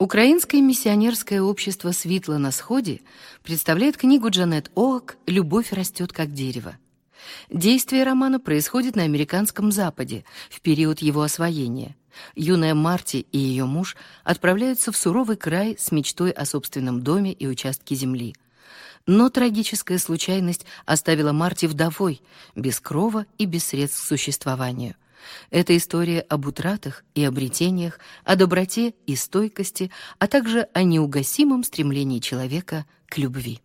Украинское миссионерское общество «Свитло на сходе» представляет книгу Джанет Оак «Любовь растет как дерево». Действие романа происходит на американском Западе в период его освоения. Юная Марти и ее муж отправляются в суровый край с мечтой о собственном доме и участке земли. Но трагическая случайность оставила Марти вдовой, без крова и без средств к существованию – это история об утратах и обретениях, о доброте и стойкости, а также о неугасимом стремлении человека к любви.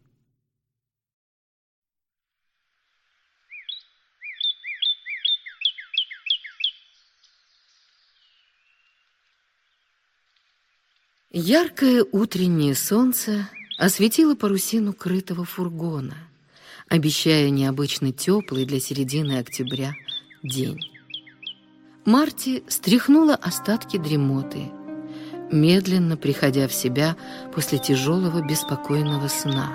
Яркое утреннее солнце осветило парусину крытого фургона, обещая необычно теплый для середины октября день. Марти стряхнула остатки дремоты, медленно приходя в себя после тяжелого беспокойного сна.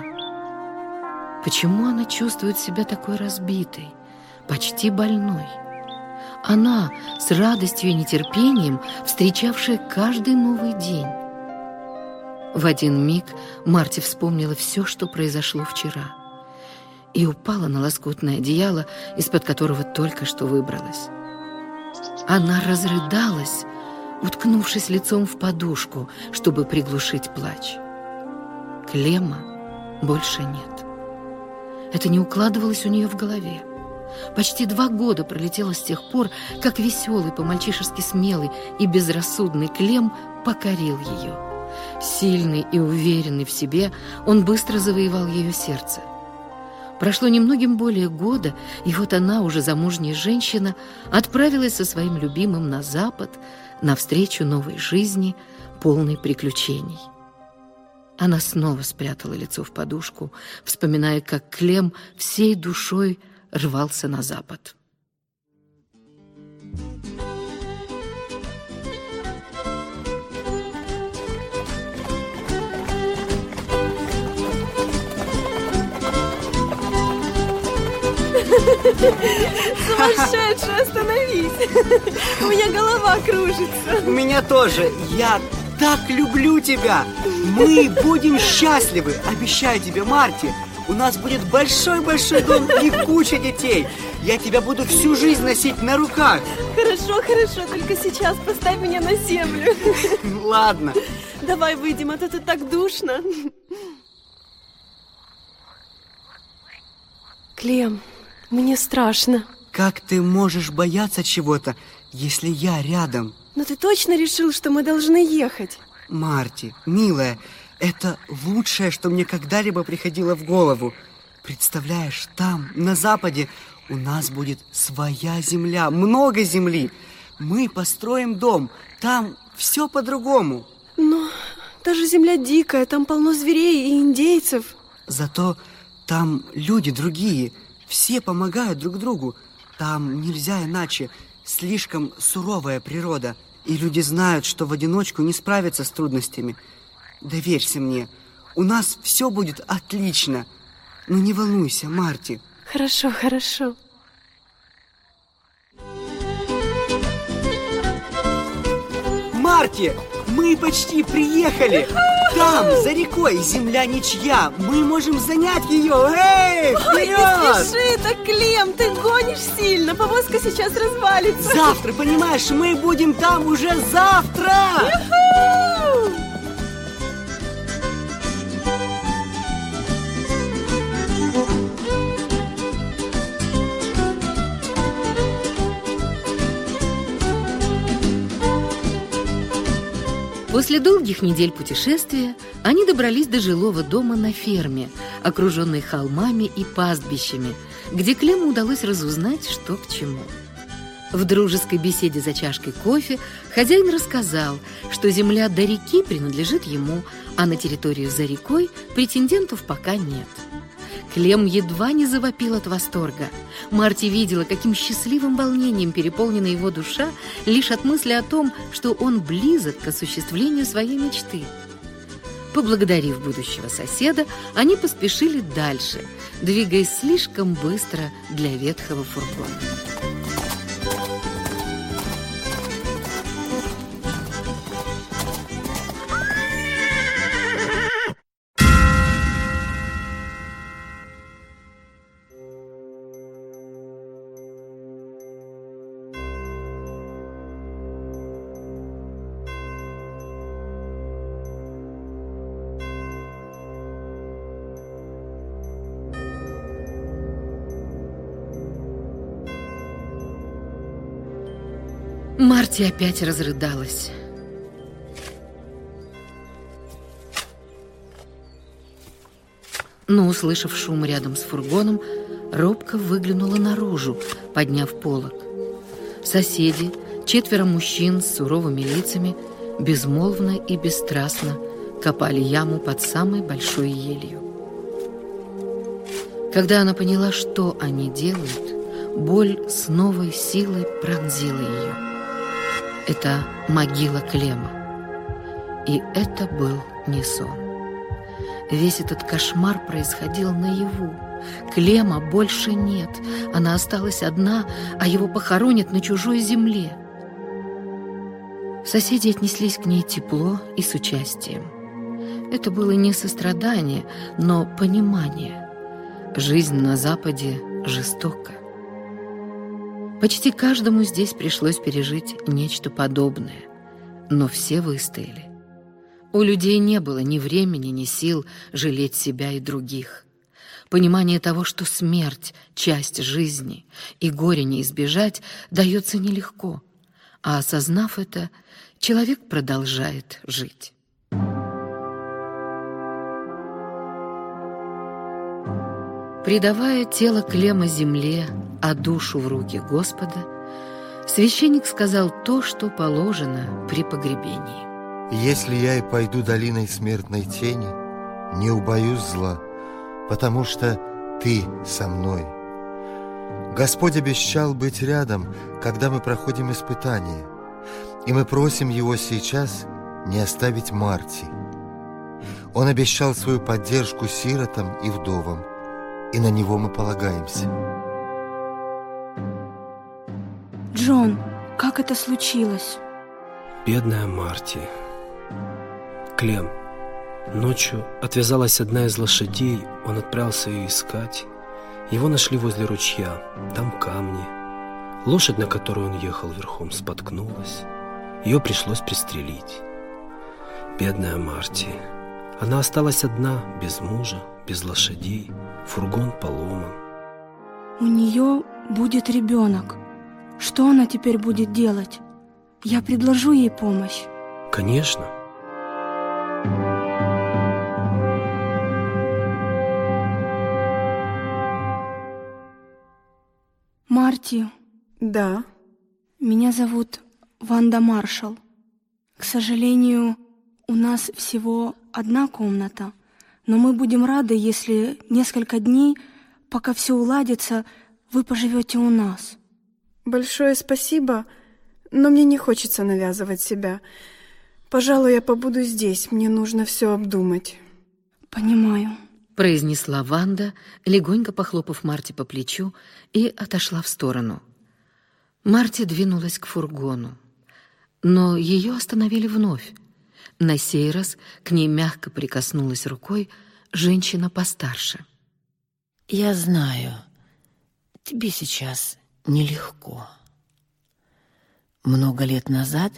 Почему она чувствует себя такой разбитой, почти больной? Она с радостью и нетерпением, встречавшая каждый новый день. В один миг Марти вспомнила все, что произошло вчера, и упала на лоскутное одеяло, из-под которого только что выбралась. Она разрыдалась, уткнувшись лицом в подушку, чтобы приглушить плач. Клема больше нет. Это не укладывалось у нее в голове. Почти два года пролетело с тех пор, как веселый, по-мальчишески смелый и безрассудный Клем покорил ее. Сильный и уверенный в себе, он быстро завоевал ее сердце. Прошло немногим более года, и вот она, уже замужняя женщина, отправилась со своим любимым на запад, навстречу новой жизни, полной приключений. Она снова спрятала лицо в подушку, вспоминая, как Клем всей душой рвался на запад. Сумасшедший, остановись! У меня голова кружится. У меня тоже. Я так люблю тебя. Мы будем счастливы. Обещаю тебе, Марти. У нас будет большой-большой дом и куча детей. Я тебя буду всю жизнь носить на руках. Хорошо, хорошо. Только сейчас поставь меня на землю. Ладно. Давай выйдем, а то тут так душно. Клем, мне страшно. Как ты можешь бояться чего-то, если я рядом? Но ты точно решил, что мы должны ехать? Марти, милая, это лучшее, что мне когда-либо приходило в голову. Представляешь, там, на западе, у нас будет своя земля, много земли. Мы построим дом, там все по-другому. Но даже земля дикая, там полно зверей и индейцев. Зато там люди другие – все помогают друг другу. Там нельзя иначе. Слишком суровая природа. И люди знают, что в одиночку не справятся с трудностями. Доверься мне. У нас все будет отлично. Но не волнуйся, Марти. Хорошо, хорошо. Марти, мы почти приехали. Там, за рекой, земля ничья. Мы можем занять ее. Эй, вперед! Ой, не спеши, так, Клем, ты гонишь сильно. Повозка сейчас развалится. Завтра, понимаешь, мы будем там уже завтра. Ю-ху! После долгих недель путешествия они добрались до жилого дома на ферме, окруженной холмами и пастбищами, где Клему удалось разузнать, что к чему. В дружеской беседе за чашкой кофе хозяин рассказал, что земля до реки принадлежит ему, а на территорию за рекой претендентов пока нет. Клем едва не завопил от восторга. Марти видела, каким счастливым волнением переполнена его душа лишь от мысли о том, что он близок к осуществлению своей мечты. Поблагодарив будущего соседа, они поспешили дальше, двигаясь слишком быстро для ветхого фургона. Марти опять разрыдалась. Но, услышав шум рядом с фургоном, робко выглянула наружу, подняв полог. Соседи, четверо мужчин с суровыми лицами, безмолвно и бесстрастно копали яму под самой большой елью. Когда она поняла, что они делают, боль с новой силой пронзила ее. Это могила Клема. И это был не сон. Весь этот кошмар происходил наяву. Клема больше нет. Она осталась одна, а его похоронят на чужой земле. Соседи отнеслись к ней тепло и с участием. Это было не сострадание, но понимание. Жизнь на Западе жестока. Почти каждому здесь пришлось пережить нечто подобное, но все выстояли. У людей не было ни времени, ни сил жалеть себя и других. Понимание того, что смерть — часть жизни, и горе не избежать, дается нелегко, а осознав это, человек продолжает жить. Предавая тело Клема земле, а душу в руки Господа, священник сказал то, что положено при погребении. Если я и пойду долиной смертной тени, не убоюсь зла, потому что Ты со мной. Господь обещал быть рядом, когда мы проходим испытания, и мы просим Его сейчас не оставить Марти. Он обещал свою поддержку сиротам и вдовам, и на Него мы полагаемся. Джон, как это случилось? Бедная Марти. Клем. Ночью отвязалась одна из лошадей, он отправился ее искать. Его нашли возле ручья, там камни. Лошадь, на которой он ехал верхом, споткнулась. Ее пришлось пристрелить. Бедная Марти. Она осталась одна, без мужа, без лошадей. Фургон поломан. У нее будет ребенок. Что она теперь будет делать? Я предложу ей помощь. Конечно. Марти, Да. меня зовут Ванда Маршалл. К сожалению, у нас всего одна комната, но мы будем рады, если несколько дней, пока все уладится, вы поживете у нас. Большое спасибо, но мне не хочется навязывать себя. Пожалуй, я побуду здесь. Мне нужно все обдумать. Понимаю. произнесла Ванда, легонько похлопав Марти по плечу, и отошла в сторону. Марти двинулась к фургону, но ее остановили вновь. На сей раз к ней мягко прикоснулась рукой женщина постарше. Я знаю, тебе сейчас нелегко. Много лет назад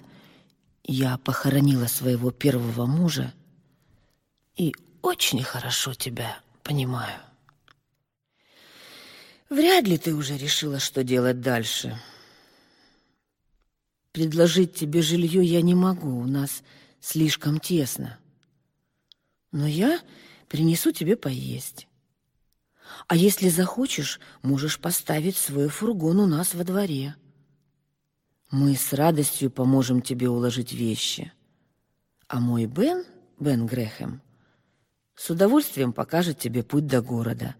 я похоронила своего первого мужа и очень хорошо тебя понимаю. Вряд ли ты уже решила, что делать дальше. Предложить тебе жилье я не могу, у нас слишком тесно. Но я принесу тебе поесть. А если захочешь, можешь поставить свой фургон у нас во дворе. Мы с радостью поможем тебе уложить вещи. А мой Бен, Бен Грэхэм, с удовольствием покажет тебе путь до города,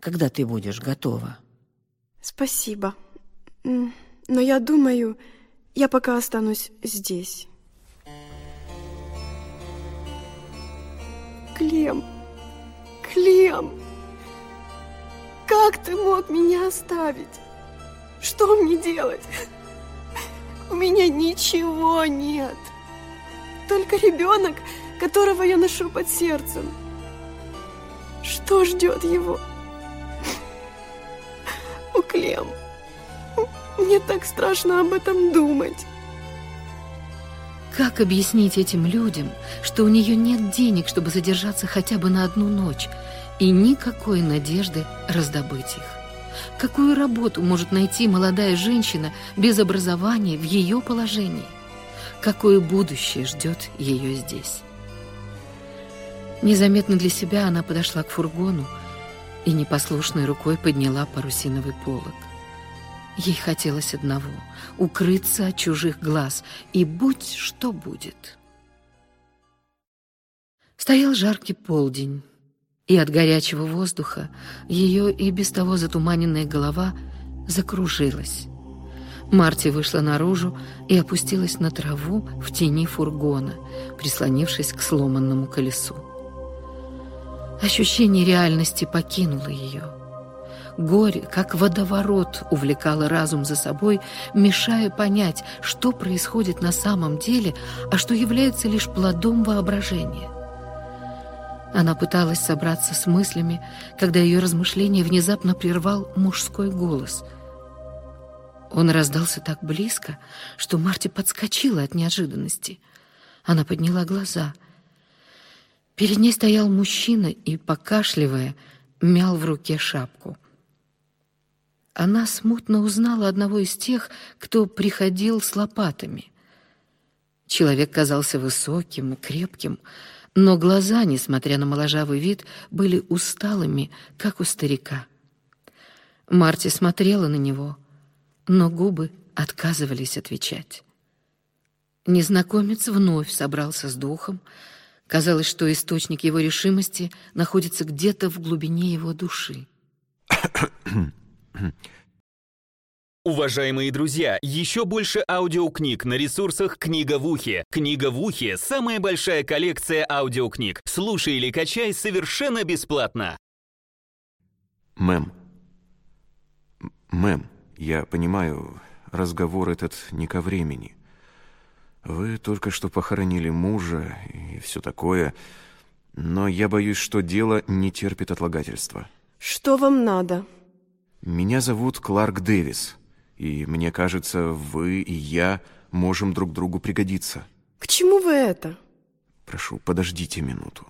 когда ты будешь готова. Спасибо. Но я думаю, я пока останусь здесь. Клем, Клем, как ты мог меня оставить? Что мне делать? У меня ничего нет. Только ребенок, которого я ношу под сердцем. Что ждет его? О, Клем, мне так страшно об этом думать. Как объяснить этим людям, что у нее нет денег, чтобы задержаться хотя бы на одну ночь, и никакой надежды раздобыть их? Какую работу может найти молодая женщина без образования в ее положении? Какое будущее ждет ее здесь? Незаметно для себя она подошла к фургону и непослушной рукой подняла парусиновый полог. Ей хотелось одного — укрыться от чужих глаз, и будь что будет. Стоял жаркий полдень, и от горячего воздуха ее и без того затуманенная голова закружилась. Марти вышла наружу и опустилась на траву в тени фургона, прислонившись к сломанному колесу. Ощущение реальности покинуло ее. Горе, как водоворот, увлекало разум за собой, мешая понять, что происходит на самом деле, а что является лишь плодом воображения. Она пыталась собраться с мыслями, когда ее размышления внезапно прервал мужской голос. Он раздался так близко, что Марти подскочила от неожиданности. Она подняла глаза — Перед ней стоял мужчина и, покашливая, мял в руке шапку. Она смутно узнала одного из тех, кто приходил с лопатами. Человек казался высоким и крепким, но глаза, несмотря на моложавый вид, были усталыми, как у старика. Марти смотрела на него, но губы отказывались отвечать. Незнакомец вновь собрался с духом, Казалось, что источник его решимости находится где-то в глубине его души. Уважаемые друзья, еще больше аудиокниг на ресурсах «Книга в ухе». «Книга в ухе» — самая большая коллекция аудиокниг. Слушай или качай совершенно бесплатно. Мэм. Мэм, я понимаю, разговор этот не ко времени. Вы только что похоронили мужа и все такое, но я боюсь, что дело не терпит отлагательства. Что вам надо? Меня зовут Кларк Дэвис, и мне кажется, вы и я можем друг другу пригодиться. К чему вы это? Прошу, подождите минуту.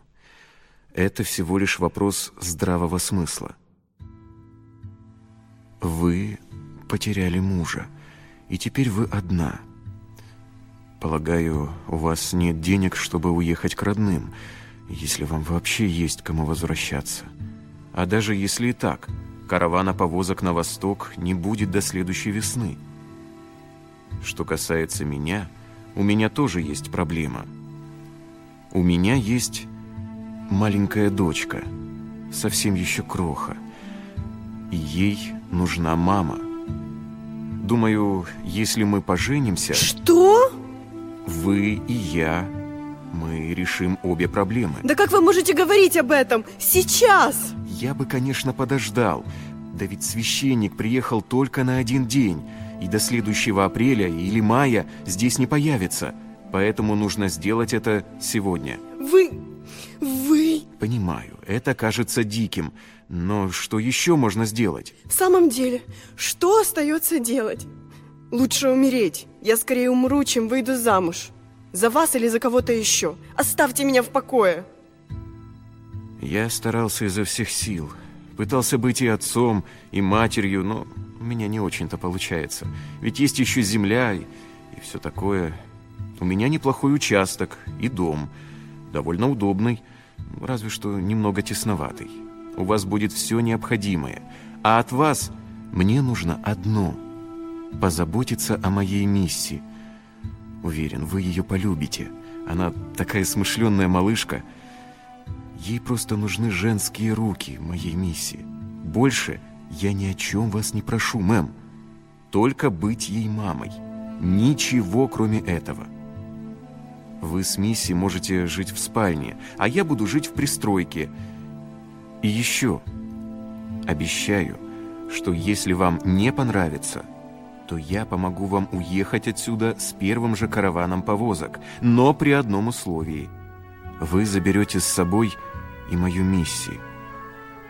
Это всего лишь вопрос здравого смысла. Вы потеряли мужа, и теперь вы одна – Полагаю, у вас нет денег, чтобы уехать к родным, если вам вообще есть кому возвращаться. А даже если и так, каравана повозок на восток не будет до следующей весны. Что касается меня, у меня тоже есть проблема. У меня есть маленькая дочка, совсем еще кроха, и ей нужна мама. Думаю, если мы поженимся... Что? Вы и я, мы решим обе проблемы. Да как вы можете говорить об этом сейчас? Я бы, конечно, подождал. Да ведь священник приехал только на один день, и до следующего апреля или мая здесь не появится. Поэтому нужно сделать это сегодня. Вы... вы... Понимаю, это кажется диким, но что еще можно сделать? В самом деле, что остается делать? Лучше умереть. Я скорее умру, чем выйду замуж. За вас или за кого-то еще. Оставьте меня в покое. Я старался изо всех сил. Пытался быть и отцом, и матерью, но у меня не очень-то получается. Ведь есть еще земля и, и все такое. У меня неплохой участок и дом. Довольно удобный, разве что немного тесноватый. У вас будет все необходимое. А от вас мне нужно одно — позаботиться о моей миссии. Уверен, вы ее полюбите. Она такая смышленная малышка. Ей просто нужны женские руки моей миссии. Больше я ни о чем вас не прошу, мэм. Только быть ей мамой. Ничего, кроме этого. Вы с Мисси можете жить в спальне, а я буду жить в пристройке. И еще, обещаю, что если вам не понравится, то я помогу вам уехать отсюда с первым же караваном повозок, но при одном условии. Вы заберете с собой и мою миссию.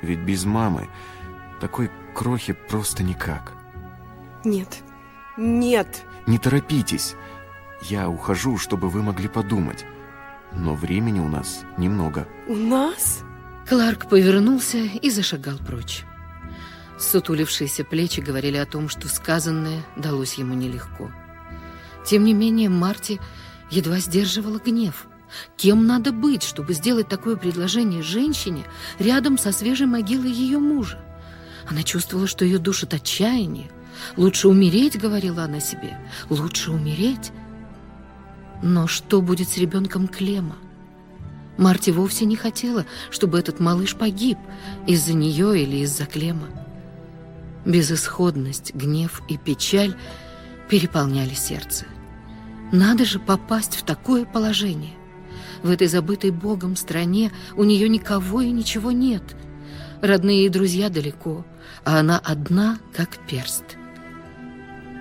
Ведь без мамы такой крохи просто никак. Нет, нет. Не торопитесь. Я ухожу, чтобы вы могли подумать. Но времени у нас немного. У нас? Кларк повернулся и зашагал прочь. Сутулившиеся плечи говорили о том, что сказанное далось ему нелегко. Тем не менее, Марти едва сдерживала гнев. Кем надо быть, чтобы сделать такое предложение женщине рядом со свежей могилой ее мужа? Она чувствовала, что ее душит отчаяние. «Лучше умереть», — говорила она себе, — «лучше умереть». Но что будет с ребенком Клема? Марти вовсе не хотела, чтобы этот малыш погиб из-за нее или из-за Клема. Безысходность, гнев и печаль переполняли сердце. Надо же попасть в такое положение. В этой забытой Богом стране у нее никого и ничего нет. Родные и друзья далеко, а она одна, как перст.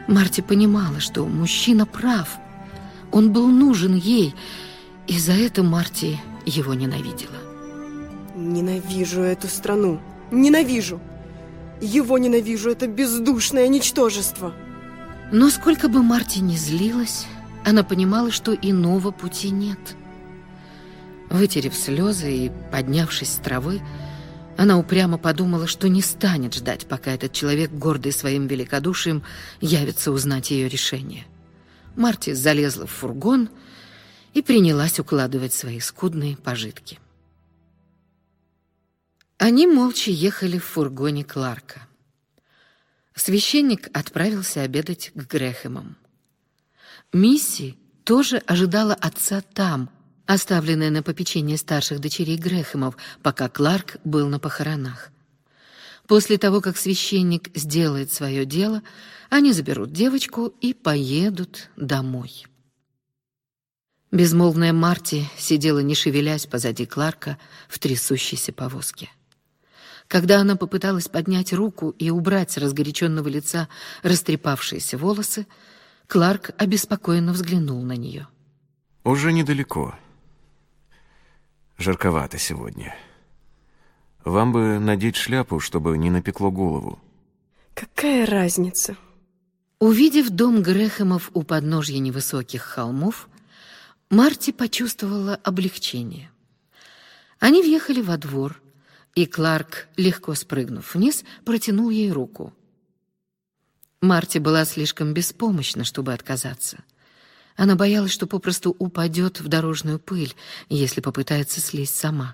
Марти понимала, что мужчина прав. Он был нужен ей, и за это Марти его ненавидела. Ненавижу эту страну. Ненавижу. Его ненавижу, это бездушное ничтожество. Но сколько бы Марти ни злилась, она понимала, что иного пути нет. Вытерев слезы и поднявшись с травы, она упрямо подумала, что не станет ждать, пока этот человек, гордый своим великодушием, явится узнать ее решение. Марти залезла в фургон и принялась укладывать свои скудные пожитки. Они молча ехали в фургоне Кларка. Священник отправился обедать к Грехемам. Мисси тоже ожидала отца там, оставленная на попечение старших дочерей Грехемов, пока Кларк был на похоронах. После того, как священник сделает свое дело, они заберут девочку и поедут домой. Безмолвная Марти сидела, не шевелясь, позади Кларка в трясущейся повозке. Когда она попыталась поднять руку и убрать с разгоряченного лица растрепавшиеся волосы, Кларк обеспокоенно взглянул на нее. Уже недалеко. Жарковато сегодня. Вам бы надеть шляпу, чтобы не напекло голову. Какая разница? Увидев дом Грехемов у подножья невысоких холмов, Марти почувствовала облегчение. Они въехали во двор, и Кларк, легко спрыгнув вниз, протянул ей руку. Марти была слишком беспомощна, чтобы отказаться. Она боялась, что попросту упадет в дорожную пыль, если попытается слезть сама.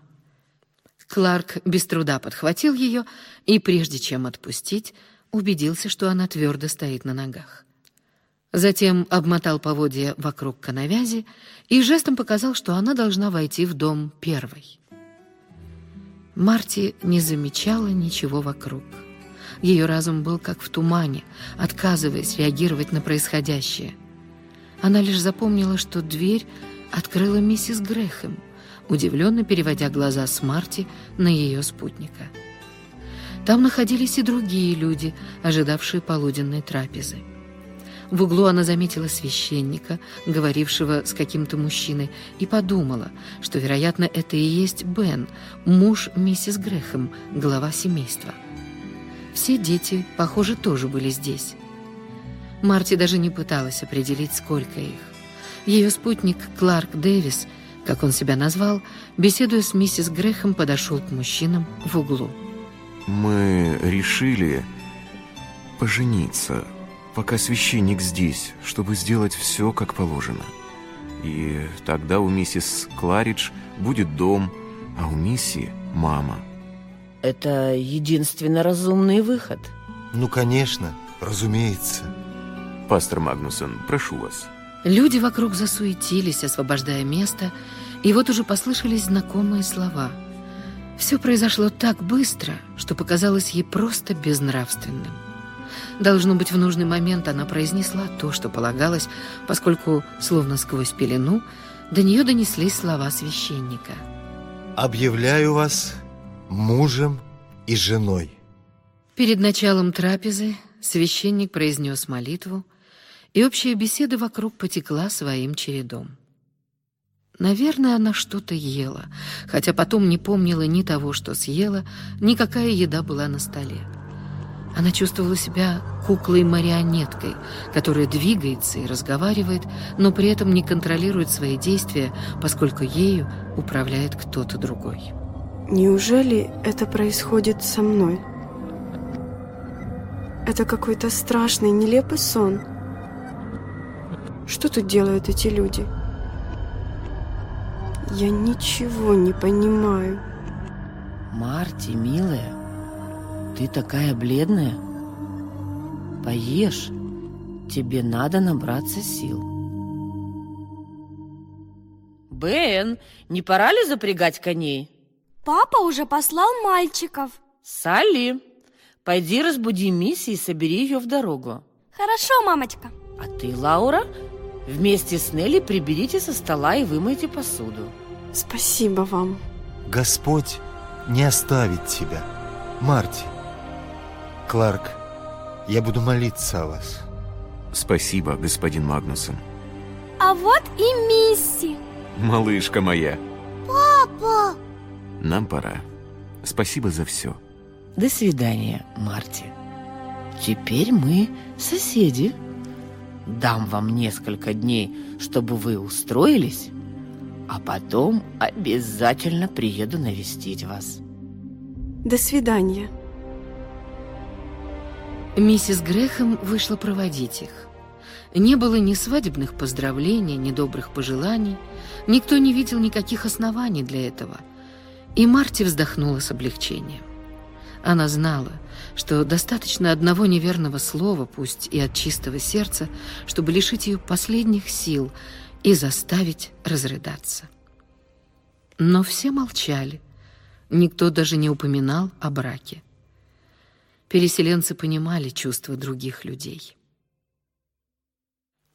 Кларк без труда подхватил ее и, прежде чем отпустить, убедился, что она твердо стоит на ногах. Затем обмотал поводья вокруг коновязи и жестом показал, что она должна войти в дом первой. Марти не замечала ничего вокруг. Ее разум был как в тумане, отказываясь реагировать на происходящее. Она лишь запомнила, что дверь открыла миссис Грэхэм, удивленно переводя глаза с Марти на ее спутника. Там находились и другие люди, ожидавшие полуденной трапезы. В углу она заметила священника, говорившего с каким-то мужчиной, и подумала, что, вероятно, это и есть Бен, муж миссис Грэхэм, глава семейства. Все дети, похоже, тоже были здесь. Марти даже не пыталась определить, сколько их. Ее спутник Кларк Дэвис, как он себя назвал, беседуя с миссис Грэхэм, подошел к мужчинам в углу. Мы решили пожениться пока священник здесь, чтобы сделать все как положено. И тогда у миссис Кларидж будет дом, а у миссии – мама. Это единственно разумный выход. Ну, конечно, разумеется. Пастор Магнусон, прошу вас. Люди вокруг засуетились, освобождая место, и вот уже послышались знакомые слова. Все произошло так быстро, что показалось ей просто безнравственным. Должно быть, в нужный момент она произнесла то, что полагалось, поскольку, словно сквозь пелену, до нее донеслись слова священника. «Объявляю вас мужем и женой». Перед началом трапезы священник произнес молитву, и общая беседа вокруг потекла своим чередом. Наверное, она что-то ела, хотя потом не помнила ни того, что съела, ни какая еда была на столе. Она чувствовала себя куклой-марионеткой, которая двигается и разговаривает, но при этом не контролирует свои действия, поскольку ею управляет кто-то другой. Неужели это происходит со мной? Это какой-то страшный, нелепый сон. Что тут делают эти люди? Я ничего не понимаю. Марти, милая, ты такая бледная. Поешь. Тебе надо набраться сил. Бен, не пора ли запрягать коней? Папа уже послал мальчиков. Салли, пойди разбуди Мисси и собери ее в дорогу. Хорошо, мамочка. А ты, Лаура, вместе с Нелли приберите со стола и вымойте посуду. Спасибо вам. Господь не оставит тебя. Марти, Кларк, я буду молиться о вас. Спасибо, господин Магнусон. А вот и Мисси. Малышка моя. Папа! Нам пора. Спасибо за все. До свидания, Марти. Теперь мы соседи. Дам вам несколько дней, чтобы вы устроились, а потом обязательно приеду навестить вас. До свидания. Миссис Грэхэм вышла проводить их. Не было ни свадебных поздравлений, ни добрых пожеланий. Никто не видел никаких оснований для этого. И Марти вздохнула с облегчением. Она знала, что достаточно одного неверного слова, пусть и от чистого сердца, чтобы лишить ее последних сил и заставить разрыдаться. Но все молчали. Никто даже не упоминал о браке. Переселенцы понимали чувства других людей.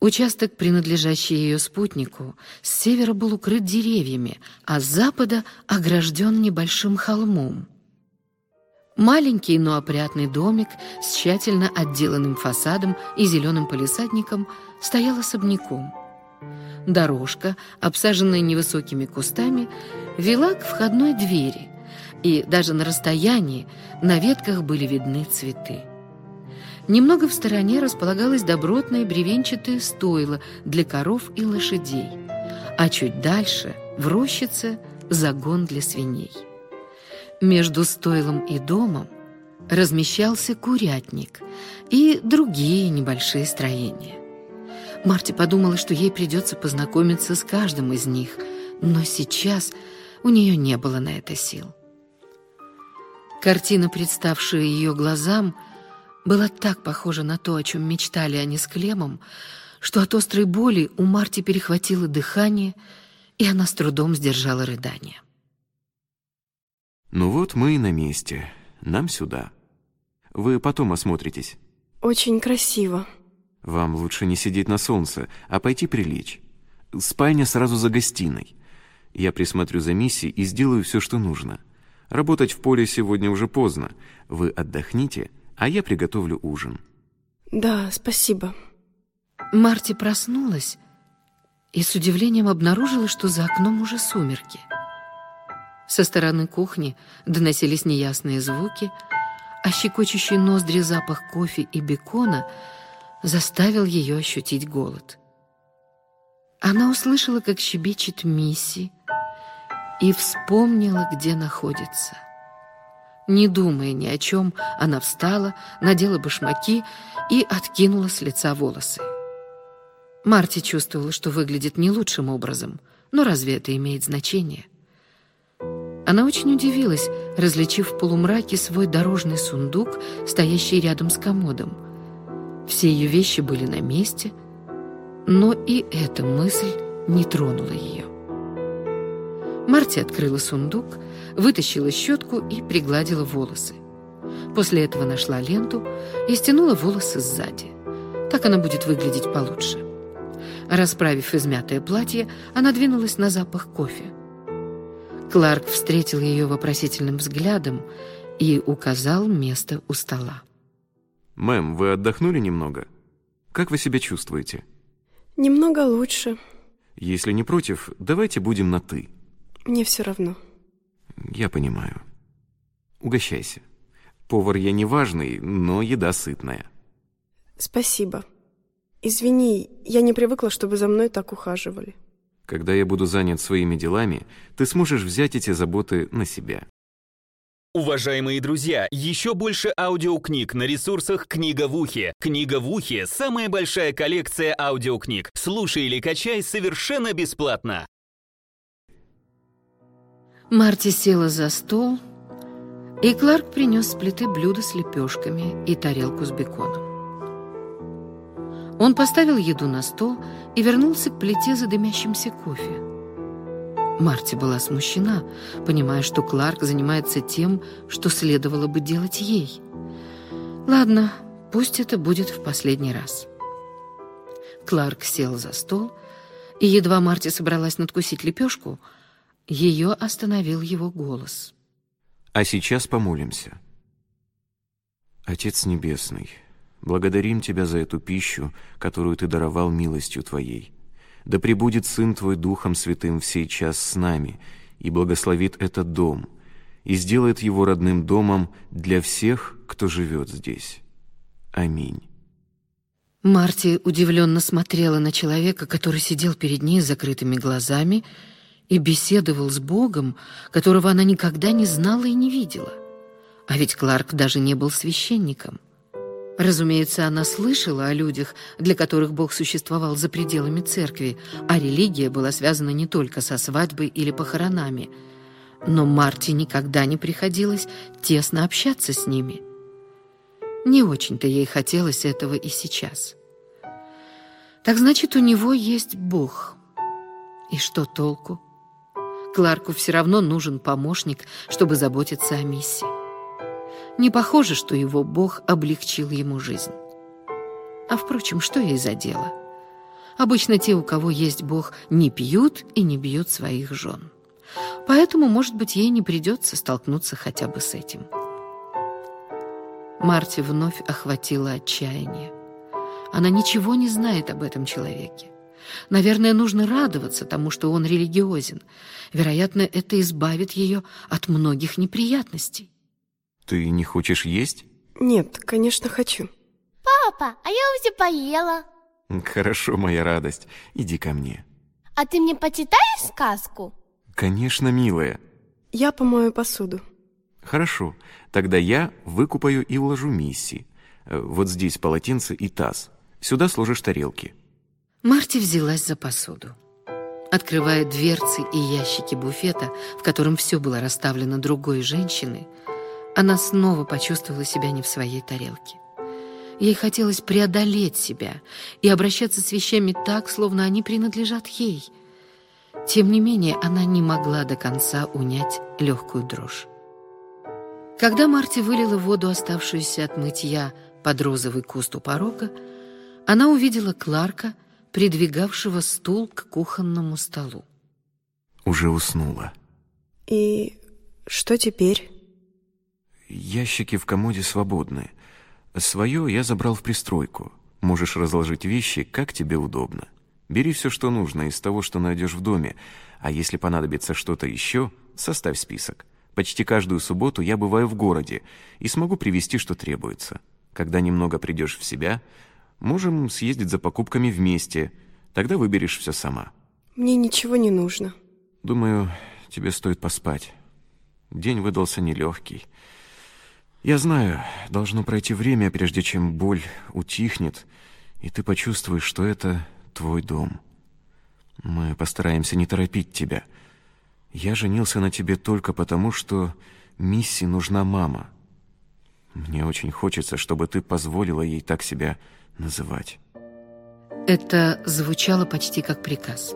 Участок, принадлежащий ее спутнику, с севера был укрыт деревьями, а с запада огражден небольшим холмом. Маленький, но опрятный домик с тщательно отделанным фасадом и зеленым полисадником стоял особняком. Дорожка, обсаженная невысокими кустами, вела к входной двери, и даже на расстоянии на ветках были видны цветы. Немного в стороне располагалось добротное бревенчатое стойло для коров и лошадей, а чуть дальше, в рощице, загон для свиней. Между стойлом и домом размещался курятник и другие небольшие строения. Марти подумала, что ей придется познакомиться с каждым из них, но сейчас у нее не было на это сил. Картина, представшая ее глазам, была так похожа на то, о чем мечтали они с Клемом, что от острой боли у Марти перехватило дыхание, и она с трудом сдержала рыдание. Ну вот мы и на месте. Нам сюда. Вы потом осмотритесь. Очень красиво. Вам лучше не сидеть на солнце, а пойти прилечь. Спальня сразу за гостиной. Я присмотрю за Мисси и сделаю все, что нужно. Работать в поле сегодня уже поздно. Вы отдохните, а я приготовлю ужин. Да, спасибо. Марти проснулась и с удивлением обнаружила, что за окном уже сумерки. Со стороны кухни доносились неясные звуки, а щекочущий ноздри запах кофе и бекона заставил ее ощутить голод. Она услышала, как щебечет Мисси, и вспомнила, где находится. Не думая ни о чем, она встала, надела башмаки и откинула с лица волосы. Марти чувствовала, что выглядит не лучшим образом, но разве это имеет значение? Она очень удивилась, различив в полумраке свой дорожный сундук, стоящий рядом с комодом. Все ее вещи были на месте, но и эта мысль не тронула ее. Марти открыла сундук, вытащила щетку и пригладила волосы. После этого нашла ленту и стянула волосы сзади. Так она будет выглядеть получше. Расправив измятое платье, она двинулась на запах кофе. Кларк встретил ее вопросительным взглядом и указал место у стола. Мэм, вы отдохнули немного? Как вы себя чувствуете? Немного лучше. Если не против, давайте будем на «ты». Мне все равно. Я понимаю. Угощайся. Повар я не важный, но еда сытная. Спасибо. Извини, я не привыкла, чтобы за мной так ухаживали. Когда я буду занят своими делами, ты сможешь взять эти заботы на себя. Уважаемые друзья, еще больше аудиокниг на ресурсах «Книга в ухе». «Книга в ухе» — самая большая коллекция аудиокниг. Слушай или качай совершенно бесплатно. Марти села за стол, и Кларк принес с плиты блюдо с лепешками и тарелку с беконом. Он поставил еду на стол и вернулся к плите за дымящимся кофе. Марти была смущена, понимая, что Кларк занимается тем, что следовало бы делать ей. Ладно, пусть это будет в последний раз. Кларк сел за стол, и едва Марти собралась надкусить лепешку, ее остановил его голос. А сейчас помолимся. Отец Небесный, благодарим Тебя за эту пищу, которую Ты даровал милостью Твоей. Да пребудет Сын Твой Духом Святым в сей час с нами и благословит этот дом, и сделает его родным домом для всех, кто живет здесь. Аминь. Марти удивленно смотрела на человека, который сидел перед ней с закрытыми глазами и беседовал с Богом, которого она никогда не знала и не видела. А ведь Кларк даже не был священником – Разумеется, она слышала о людях, для которых Бог существовал за пределами церкви, а религия была связана не только со свадьбой или похоронами. Но Марти никогда не приходилось тесно общаться с ними. Не очень-то ей хотелось этого и сейчас. Так значит, у него есть Бог. И что толку? Кларку все равно нужен помощник, чтобы заботиться о миссии. Не похоже, что его Бог облегчил ему жизнь. А впрочем, что ей за дело? Обычно те, у кого есть Бог, не пьют и не бьют своих жен. Поэтому, может быть, ей не придется столкнуться хотя бы с этим. Марти вновь охватило отчаяние. Она ничего не знает об этом человеке. Наверное, нужно радоваться тому, что он религиозен. Вероятно, это избавит ее от многих неприятностей. Ты не хочешь есть? Нет, конечно, хочу. Папа, а я уже поела. Хорошо, моя радость. Иди ко мне. А ты мне почитаешь сказку? Конечно, милая. Я помою посуду. Хорошо, тогда я выкупаю и уложу мисси. Э, вот здесь полотенце и таз. Сюда сложишь тарелки. Марти взялась за посуду. Открывая дверцы и ящики буфета, в котором все было расставлено другой женщиной, она снова почувствовала себя не в своей тарелке. Ей хотелось преодолеть себя и обращаться с вещами так, словно они принадлежат ей. Тем не менее, она не могла до конца унять легкую дрожь. Когда Марти вылила воду, оставшуюся от мытья, под розовый куст у порога, она увидела Кларка, придвигавшего стул к кухонному столу. Уже уснула. И что теперь? Ящики в комоде свободны. Свое я забрал в пристройку. Можешь разложить вещи, как тебе удобно. Бери все, что нужно, из того, что найдешь в доме. А если понадобится что-то еще, составь список. Почти каждую субботу я бываю в городе и смогу привезти, что требуется. Когда немного придешь в себя, можем съездить за покупками вместе. Тогда выберешь все сама. Мне ничего не нужно. Думаю, тебе стоит поспать. День выдался нелегкий. Я знаю, должно пройти время, прежде чем боль утихнет, и ты почувствуешь, что это твой дом. Мы постараемся не торопить тебя. Я женился на тебе только потому, что Мисси нужна мама. Мне очень хочется, чтобы ты позволила ей так себя называть. Это звучало почти как приказ.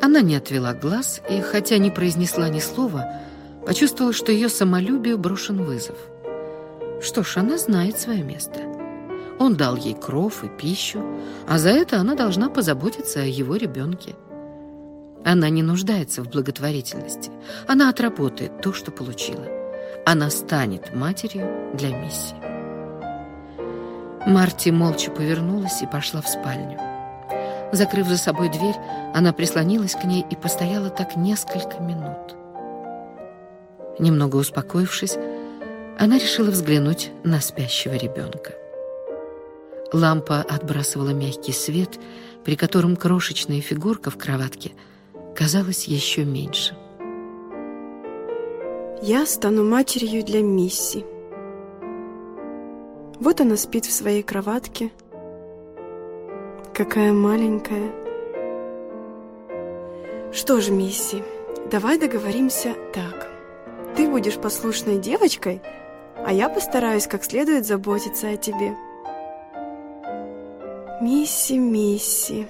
Она не отвела глаз и, хотя не произнесла ни слова, почувствовала, что ее самолюбию брошен вызов. Что ж, она знает свое место. Он дал ей кров и пищу, а за это она должна позаботиться о его ребенке. Она не нуждается в благотворительности. Она отработает то, что получила. Она станет матерью для миссии. Марти молча повернулась и пошла в спальню. Закрыв за собой дверь, она прислонилась к ней и постояла так несколько минут. Немного успокоившись, она решила взглянуть на спящего ребенка. Лампа отбрасывала мягкий свет, при котором крошечная фигурка в кроватке казалась еще меньше. Я стану матерью для Мисси. Вот она спит в своей кроватке. Какая маленькая. Что ж, Мисси, давай договоримся так. Ты будешь послушной девочкой, а я постараюсь как следует заботиться о тебе. Мисси, Мисси.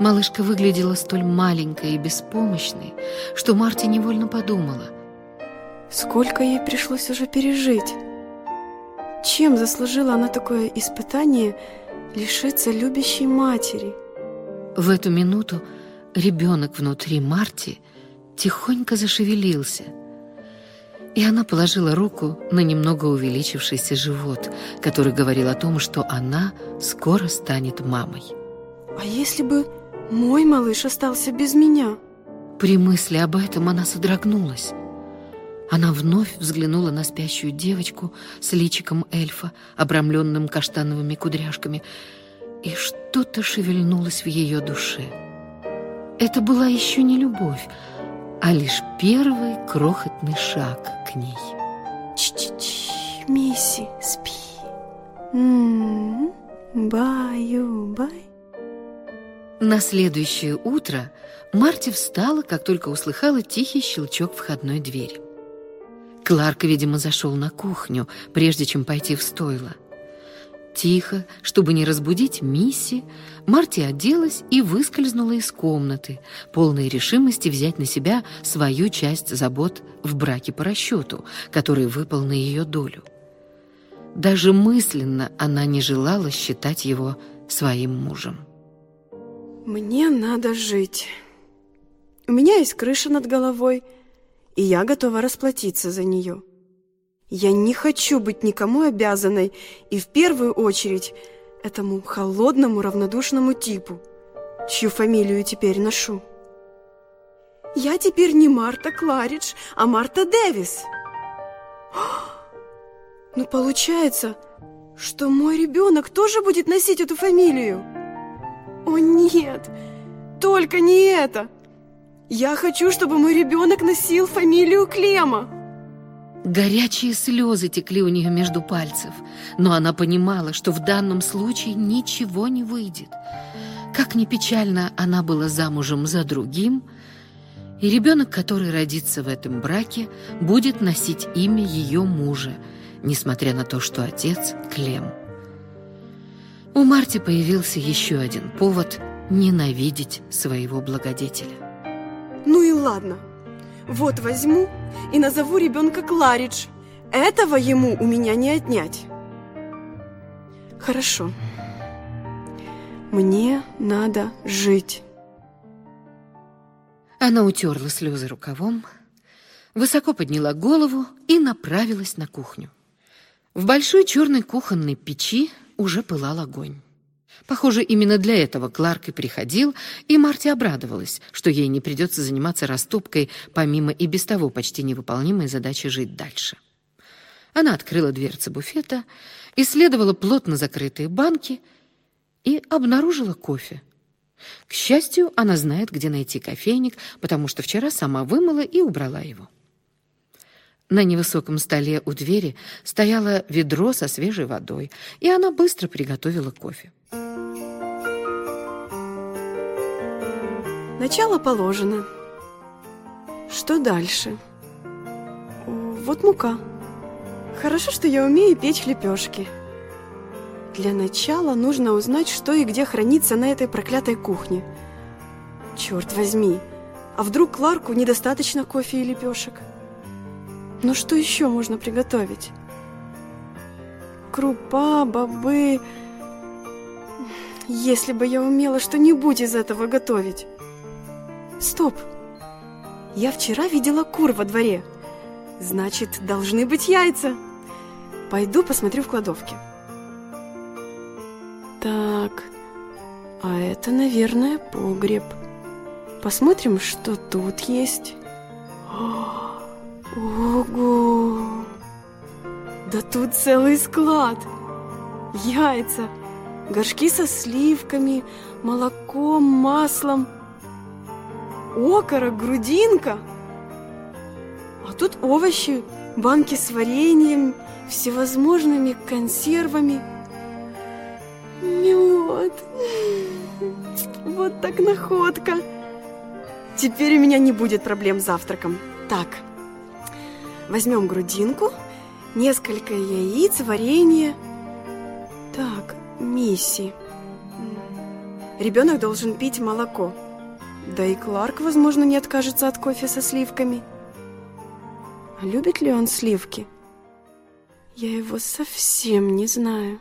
Малышка выглядела столь маленькой и беспомощной, что Марти невольно подумала. Сколько ей пришлось уже пережить? Чем заслужила она такое испытание лишиться любящей матери? В эту минуту ребенок внутри Марти тихонько зашевелился, и она положила руку на немного увеличившийся живот, который говорил о том, что она скоро станет мамой. А если бы мой малыш остался без меня? При мысли об этом она содрогнулась. Она вновь взглянула на спящую девочку с личиком эльфа, обрамленным каштановыми кудряшками, и что-то шевельнулось в ее душе. Это была еще не любовь, а лишь первый крохотный шаг к ней. Ч-ч-ч, Мисси, спи. М-м-м, баю-бай. На следующее утро Марти встала, как только услыхала тихий щелчок входной двери. Кларк, видимо, зашел на кухню, прежде чем пойти в стойло. Тихо, чтобы не разбудить Мисси, Марти оделась и выскользнула из комнаты, полной решимости взять на себя свою часть забот в браке по расчету, который выпал на ее долю. Даже мысленно она не желала считать его своим мужем. Мне надо жить. У меня есть крыша над головой, и я готова расплатиться за нее. Я не хочу быть никому обязанной, и в первую очередь этому холодному равнодушному типу, чью фамилию теперь ношу. Я теперь не Марта Кларидж, а Марта Дэвис. Ну, получается, что мой ребенок тоже будет носить эту фамилию? О, нет, только не это! Я хочу, чтобы мой ребенок носил фамилию Клема. Горячие слезы текли у нее между пальцев, но она понимала, что в данном случае ничего не выйдет. Как ни печально она была замужем за другим, и ребенок, который родится в этом браке, будет носить имя ее мужа, несмотря на то, что отец Клем. У Марти появился еще один повод ненавидеть своего благодетеля. Ну и ладно. Вот возьму и назову ребенка Кларидж. Этого ему у меня не отнять. Хорошо. Мне надо жить. Она утерла слезы рукавом, высоко подняла голову и направилась на кухню. В большой черной кухонной печи уже пылал огонь. Похоже, именно для этого Кларк и приходил, и Марти обрадовалась, что ей не придется заниматься растопкой, помимо и без того почти невыполнимой задачи жить дальше. Она открыла дверцы буфета, исследовала плотно закрытые банки и обнаружила кофе. К счастью, она знает, где найти кофейник, потому что вчера сама вымыла и убрала его. На невысоком столе у двери стояло ведро со свежей водой, и она быстро приготовила кофе. Начало положено. Что дальше? Вот мука. Хорошо, что я умею печь лепешки. Для начала нужно узнать, что и где хранится на этой проклятой кухне. Черт возьми, а вдруг Кларку недостаточно кофе и лепешек? Но что еще можно приготовить? Крупа, бобы... Если бы я умела что-нибудь из этого готовить. Стоп! Я вчера видела кур во дворе. Значит, должны быть яйца. Пойду посмотрю в кладовке. Так, а это, наверное, погреб. Посмотрим, что тут есть. Ого! Да тут целый склад! Яйца, горшки со сливками, молоком, маслом – окорок, грудинка. А тут овощи, банки с вареньем, всевозможными консервами. Мед. Вот так находка. Теперь у меня не будет проблем с завтраком. Так, возьмем грудинку, несколько яиц, варенье. Так, Мисси. Ребенок должен пить молоко. Да и Кларк, возможно, не откажется от кофе со сливками. А любит ли он сливки? Я его совсем не знаю.